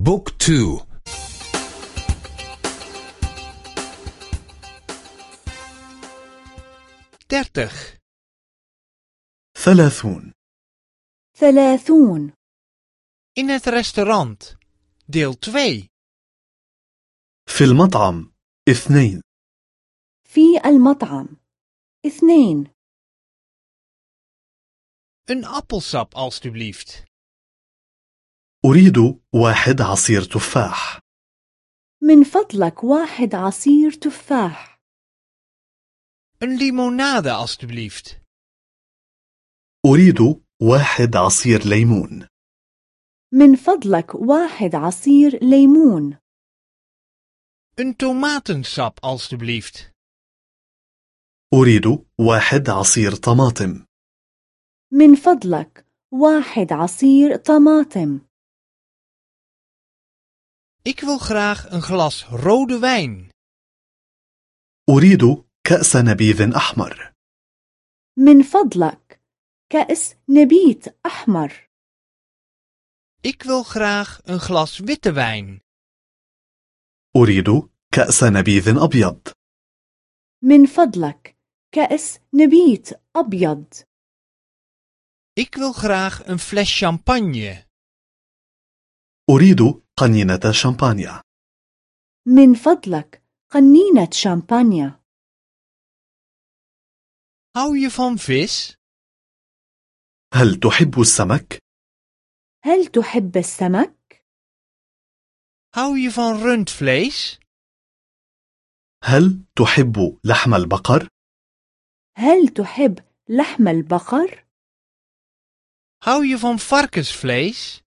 بوك تو dertig, ثلاثون ثلاثون in het restaurant, deel 2. في المطعم اثنين في المطعم اثنين Een appelsap alstublieft. أريد واحد عصير تفاح. من فضلك واحد عصير تفاح. Een limonade alstublieft. أريد واحد عصير ليمون. من فضلك واحد عصير ليمون. Een tomatensap alstublieft. أريد واحد عصير طماطم. من فضلك واحد عصير طماطم. Ik wil graag een glas rode wijn. أريد كأس نبيذ أحمر من فضلك كأس نبيت أحمر Ik wil graag een glas witte wijn. أريد كأس نبيذ أبيض من فضلك كأس نبيت أبيض Ik wil graag een fles champagne. أريد قنينة شامبانيا من فضلك قنينة شامبانيا Hou je van vis? هل تحب السمك؟ هل تحب السمك؟ Hou je van rundvlees? هل تحب لحم البقر؟ هل تحب لحم البقر؟ Hou je van varkensvlees?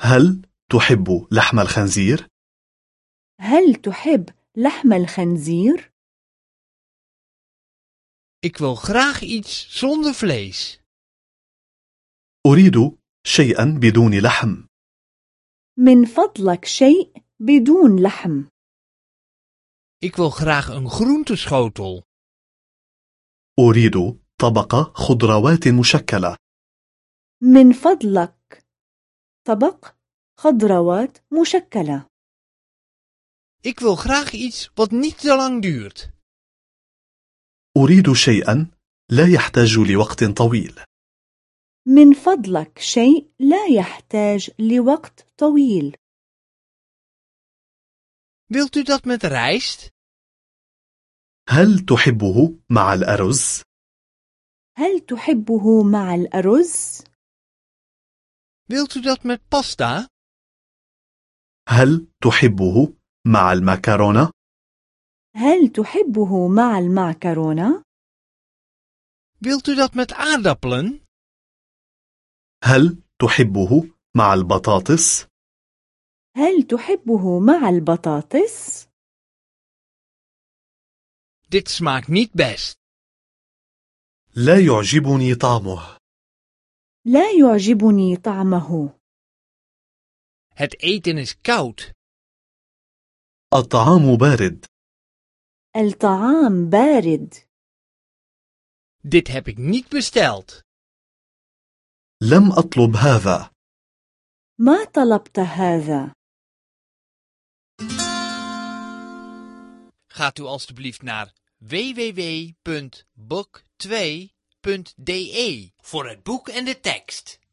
هل تحب لحم الخنزير؟ هل تحب لحم الخنزير؟ Ik wil graag iets zonder vlees. أريد شيئا بدون لحم من فضلك شيء بدون لحم Ik wil graag een groenteschotel. أريد طبق خضروات مشكلة من فضلك طبق خضروات مشكلة Ik wil graag iets wat niet te lang duurt. أريد شيئا لا يحتاج لوقت طويل من فضلك شيء لا يحتاج لوقت طويل Wilt u dat met rijst? هل تحبه مع الأرز؟ هل تحبه مع الأرز؟ Wilt u dat met pasta? هل تحبه مع المكرونة؟ هل تحبه مع المعكرونة؟ Wilt u dat met aardappelen? هل تحبه مع البطاطس؟ هل تحبه مع البطاطس؟ Dit smaakt niet best. لا يعجبني طعمه لا يعجبني طعمه Het eten is koud. الطعام بارد الطعام بارد Dit heb ik niet besteld. لم أطلب هذا ما طلبت هذا Gaat u alstublieft naar www.book2.de voor het boek en de tekst.